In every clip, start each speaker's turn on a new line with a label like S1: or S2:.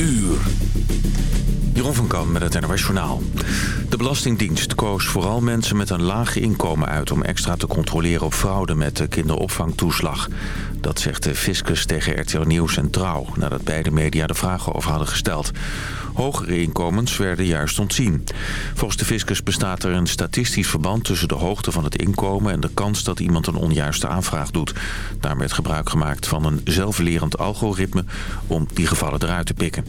S1: uur.
S2: Van Kamp met het NOS. De Belastingdienst koos vooral mensen met een laag inkomen uit... om extra te controleren op fraude met de kinderopvangtoeslag. Dat zegt de fiscus tegen RTL Nieuws en Trouw... nadat beide media de vragen over hadden gesteld. Hogere inkomens werden juist ontzien. Volgens de fiscus bestaat er een statistisch verband... tussen de hoogte van het inkomen en de kans dat iemand een onjuiste aanvraag doet. Daar werd gebruik gemaakt van een zelflerend algoritme... om die gevallen eruit te pikken.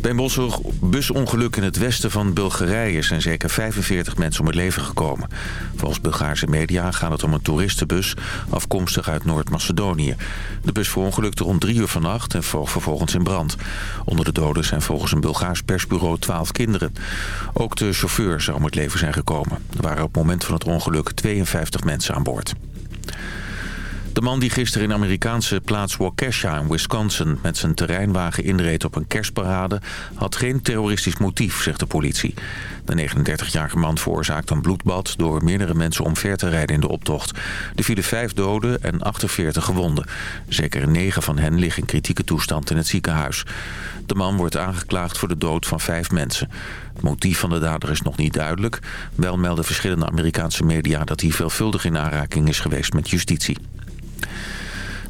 S2: Bij een busongeluk in het westen van Bulgarije zijn zeker 45 mensen om het leven gekomen. Volgens Bulgaarse media gaat het om een toeristenbus afkomstig uit Noord-Macedonië. De bus verongelukte rond drie uur vannacht en vloog vervolgens in brand. Onder de doden zijn volgens een Bulgaars persbureau 12 kinderen. Ook de chauffeur zou om het leven zijn gekomen. Er waren op het moment van het ongeluk 52 mensen aan boord. De man die gisteren in Amerikaanse plaats Waukesha in Wisconsin... met zijn terreinwagen inreed op een kerstparade... had geen terroristisch motief, zegt de politie. De 39-jarige man veroorzaakte een bloedbad... door meerdere mensen omver te rijden in de optocht. Er vielen vijf doden en 48 gewonden. Zeker negen van hen liggen in kritieke toestand in het ziekenhuis. De man wordt aangeklaagd voor de dood van vijf mensen. Het motief van de dader is nog niet duidelijk. Wel melden verschillende Amerikaanse media... dat hij veelvuldig in aanraking is geweest met justitie.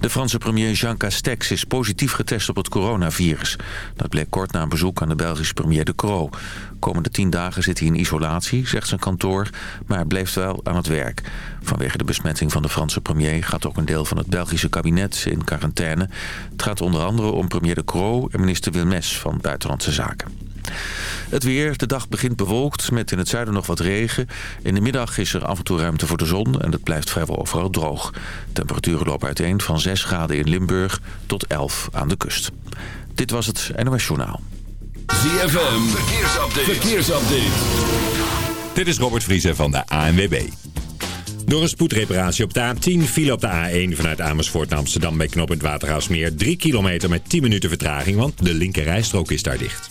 S2: De Franse premier Jean Castex is positief getest op het coronavirus. Dat bleek kort na een bezoek aan de Belgische premier De Croo. Komende tien dagen zit hij in isolatie, zegt zijn kantoor, maar bleef wel aan het werk. Vanwege de besmetting van de Franse premier gaat ook een deel van het Belgische kabinet in quarantaine. Het gaat onder andere om premier De Croo en minister Wilmes van Buitenlandse Zaken. Het weer. De dag begint bewolkt met in het zuiden nog wat regen. In de middag is er af en toe ruimte voor de zon en het blijft vrijwel overal droog. Temperaturen lopen uiteen van 6 graden in Limburg tot 11 aan de kust. Dit was het NOS Journaal.
S1: ZFM. Verkeersupdate. Verkeersupdate.
S3: Dit is Robert Vriezer van de ANWB. Door een spoedreparatie op de A10 viel op de A1 vanuit Amersfoort naar Amsterdam bij knooppunt Waterhausmeer 3 kilometer met 10 minuten vertraging, want de linker rijstrook is daar dicht.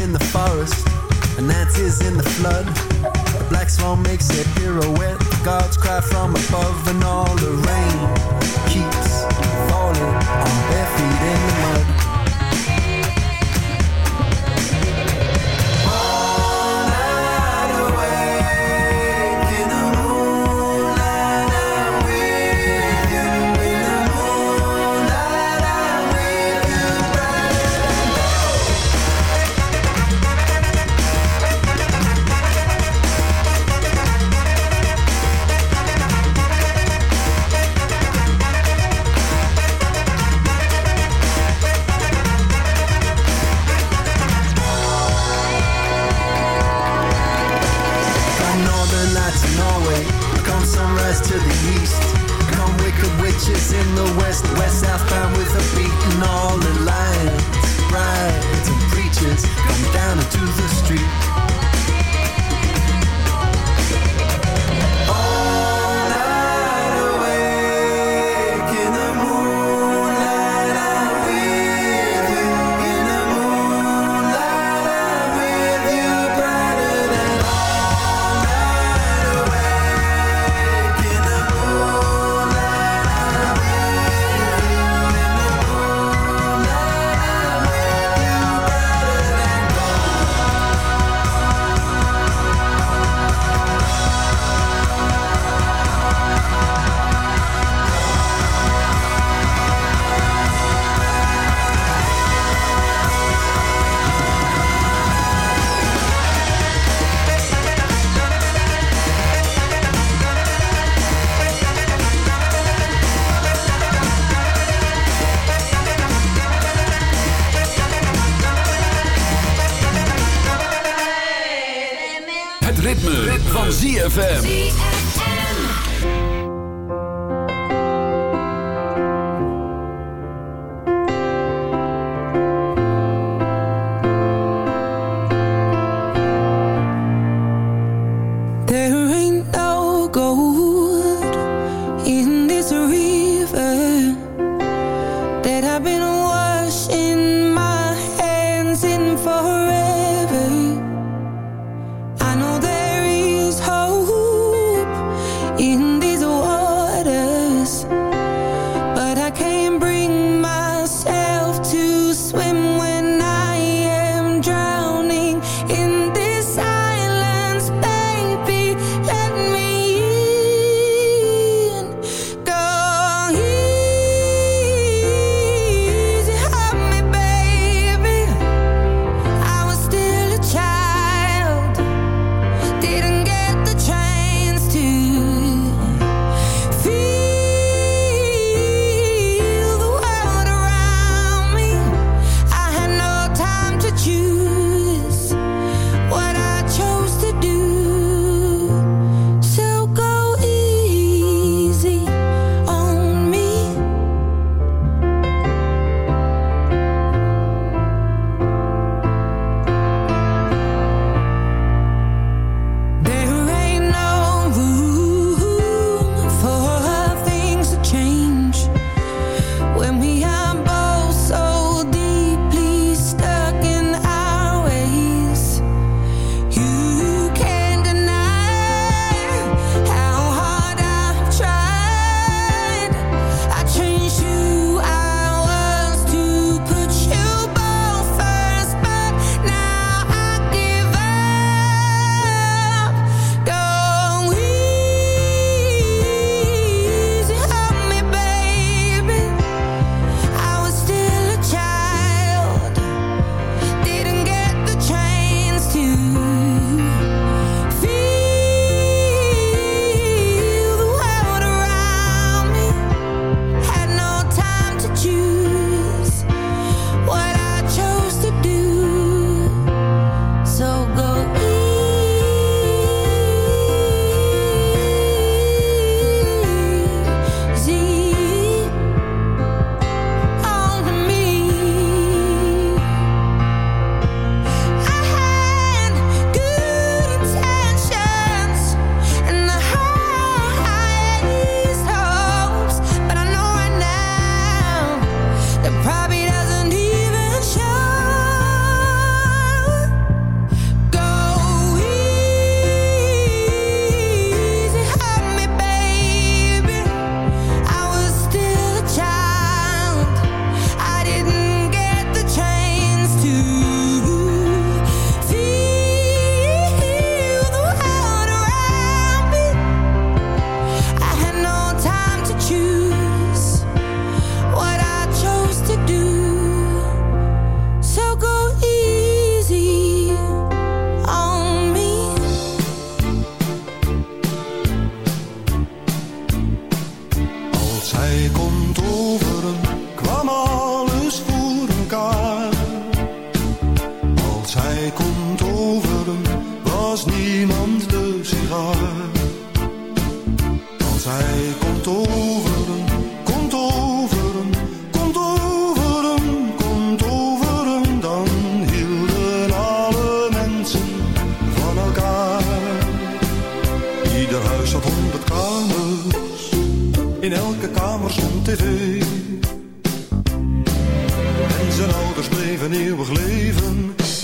S4: In the forest, and Nancy's in the flood. The black swan makes a pirouette, the gods cry from above, and all the rain keeps falling on bare feet in the mud.
S5: ZFM.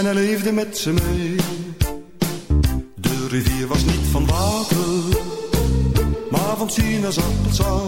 S5: En leefde met ze mee. De rivier was niet van water, maar van sinaasappelsap.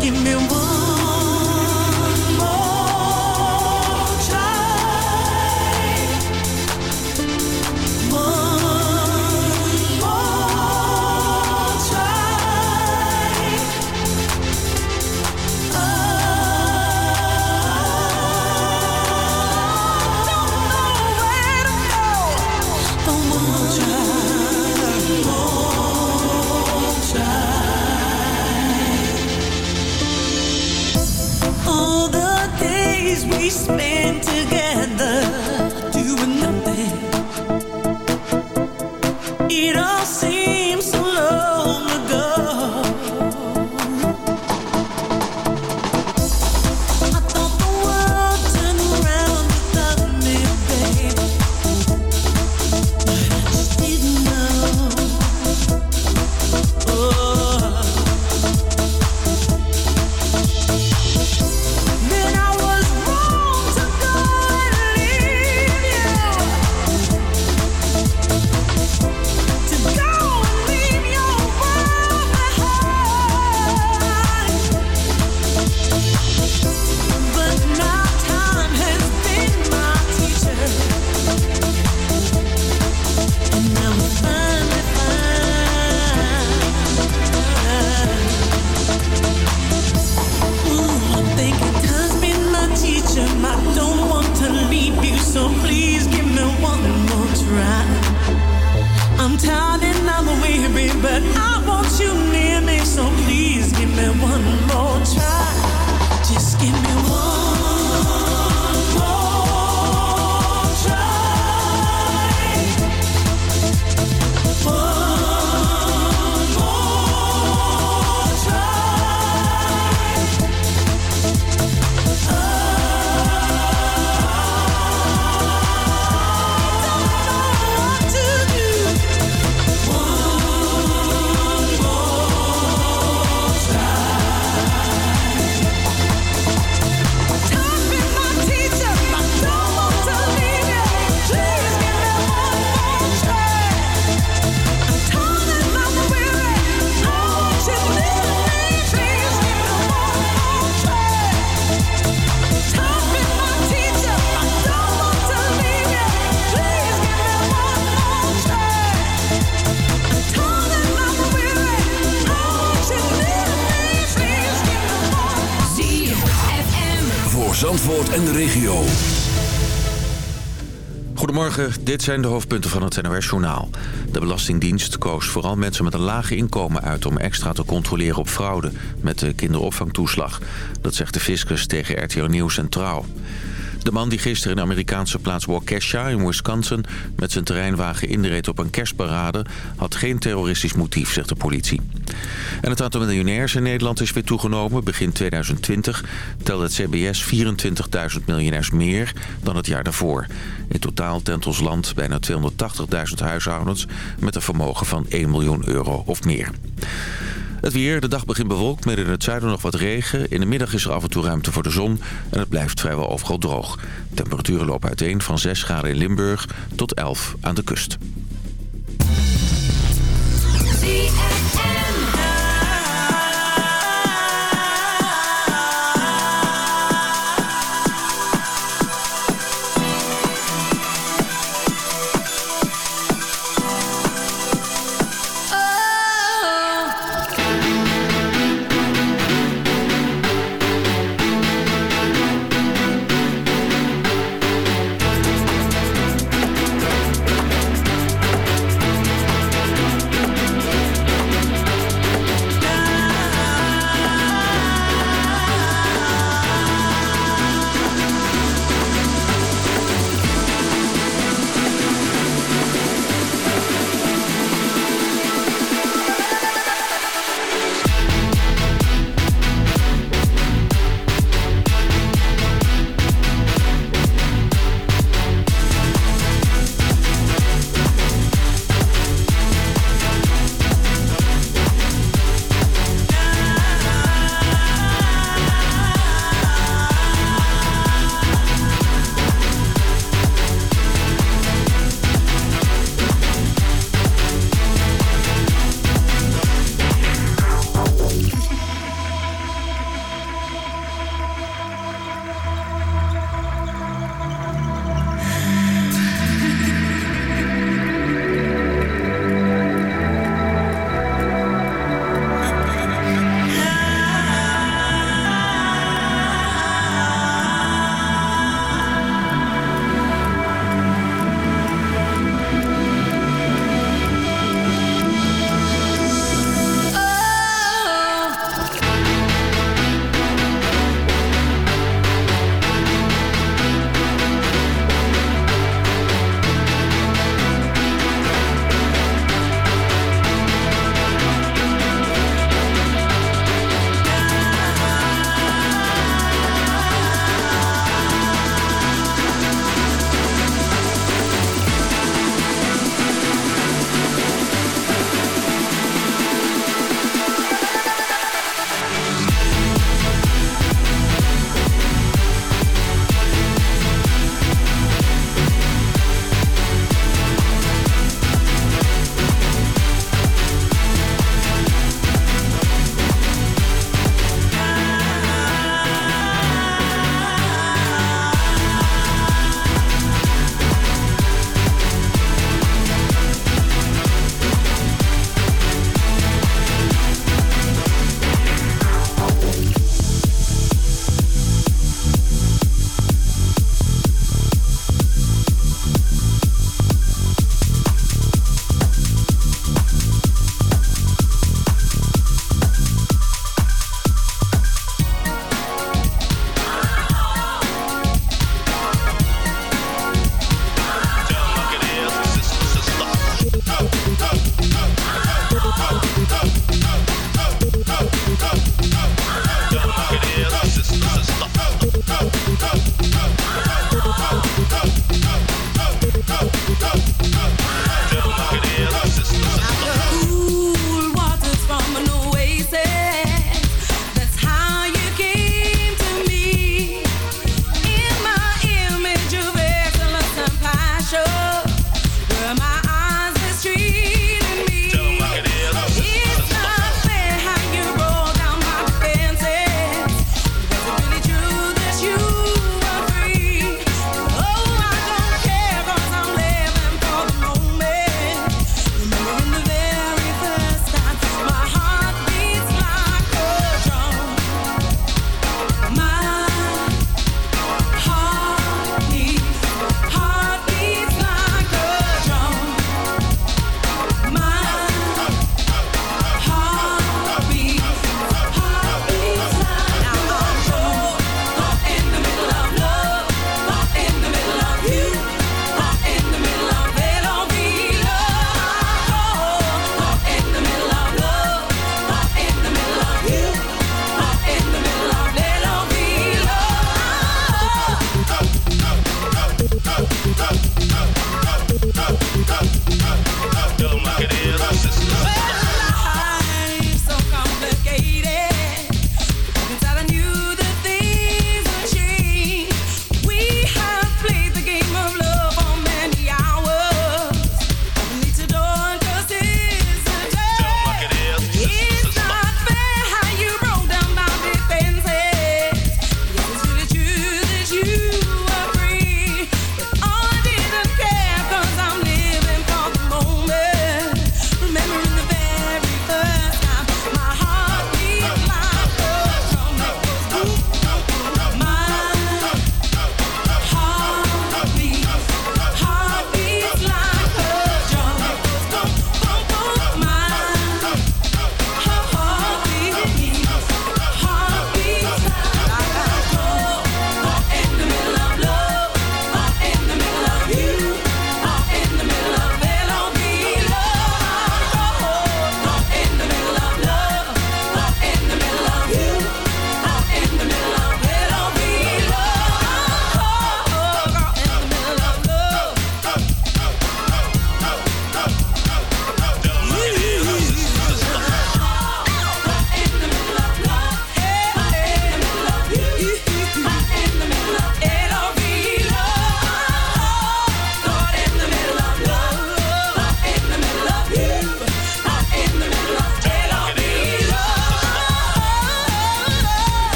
S6: Give me one we spent together
S2: Dit zijn de hoofdpunten van het NOS-journaal. De Belastingdienst koos vooral mensen met een laag inkomen uit... om extra te controleren op fraude met de kinderopvangtoeslag. Dat zegt de fiscus tegen RTO Nieuws en Trouw. De man die gisteren in de Amerikaanse plaats Waukesha in Wisconsin... met zijn terreinwagen inreed op een kerstparade... had geen terroristisch motief, zegt de politie. En het aantal miljonairs in Nederland is weer toegenomen. Begin 2020 telde het CBS 24.000 miljonairs meer dan het jaar daarvoor. In totaal telt ons land bijna 280.000 huishoudens... met een vermogen van 1 miljoen euro of meer. Het weer, de dag begint bewolkt met in het zuiden nog wat regen. In de middag is er af en toe ruimte voor de zon en het blijft vrijwel overal droog. Temperaturen lopen uiteen van 6 graden in Limburg tot 11 aan de kust.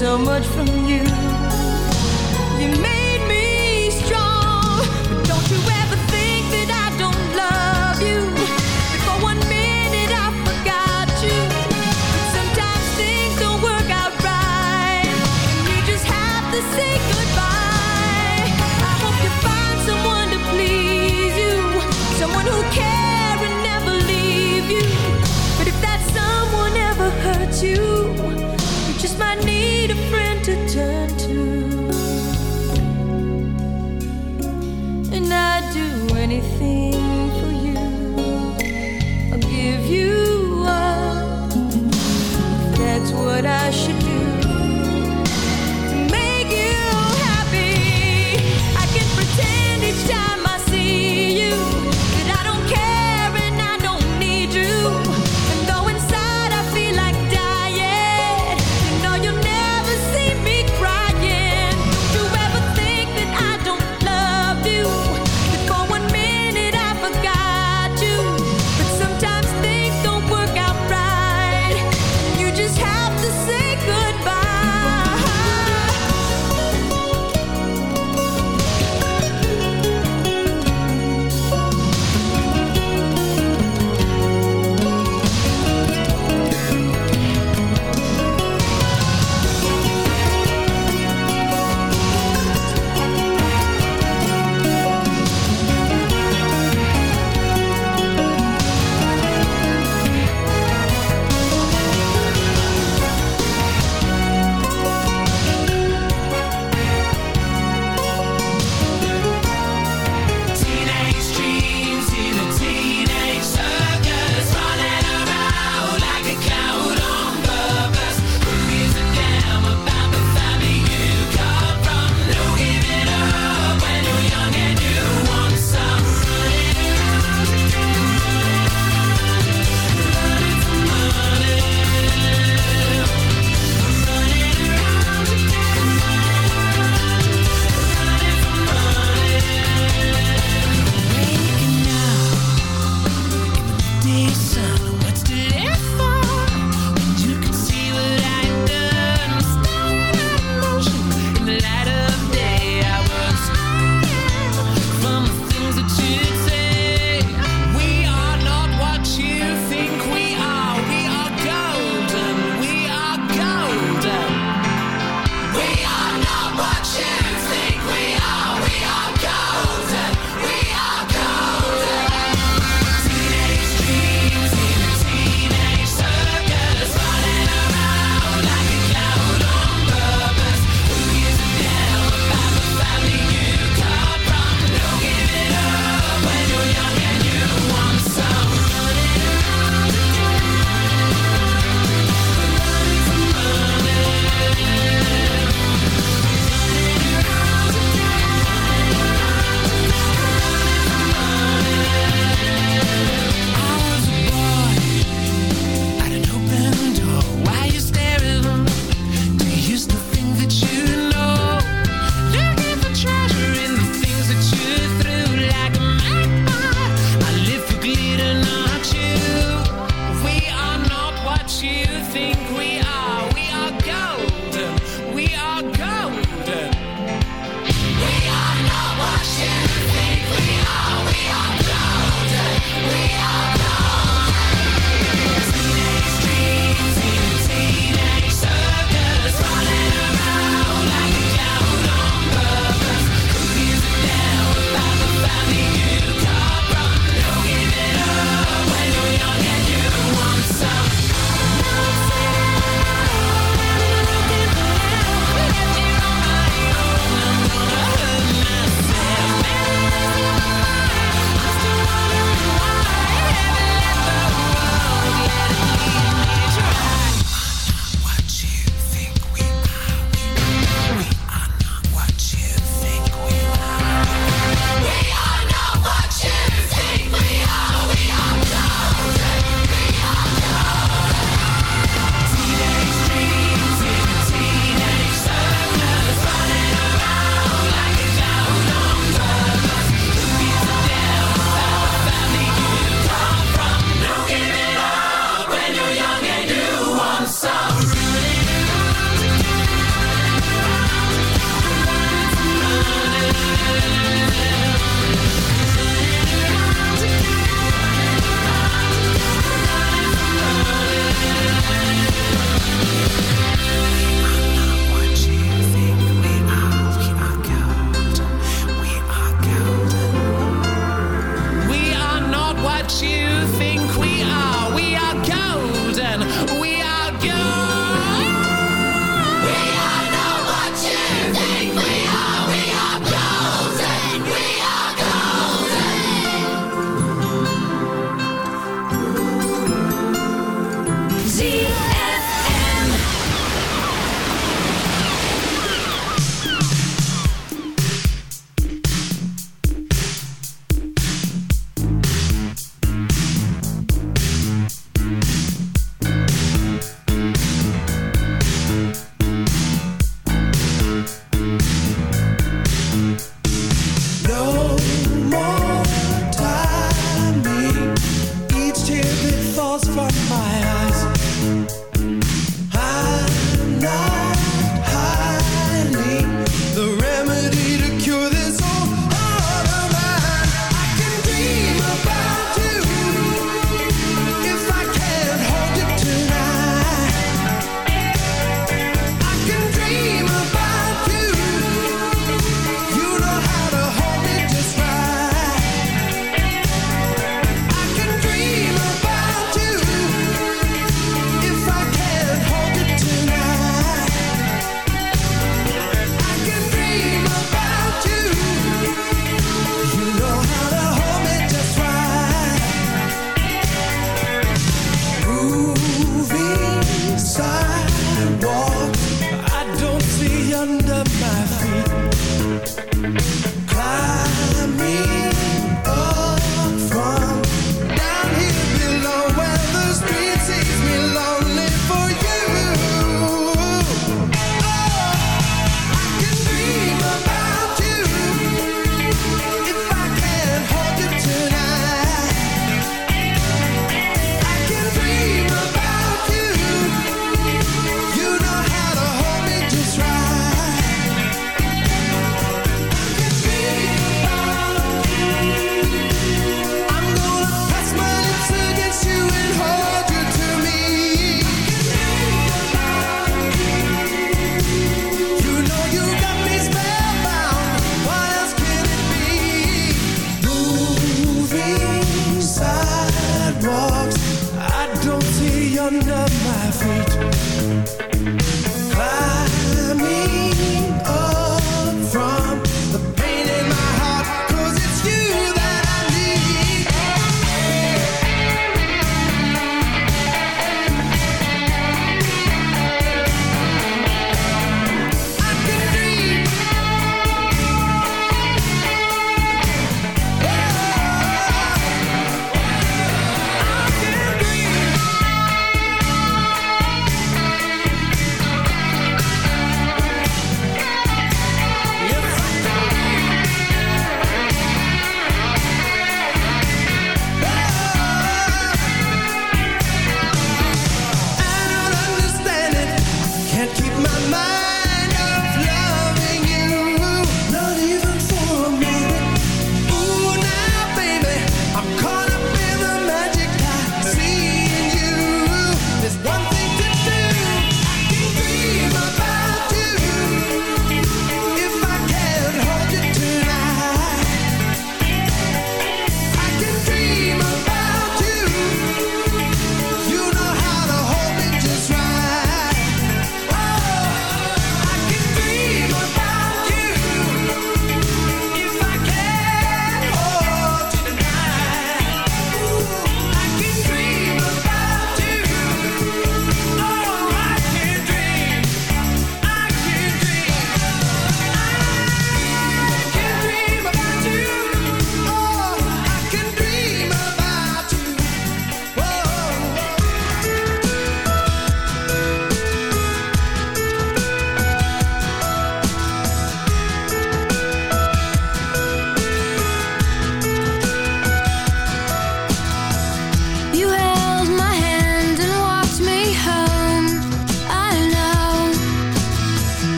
S7: so much from you.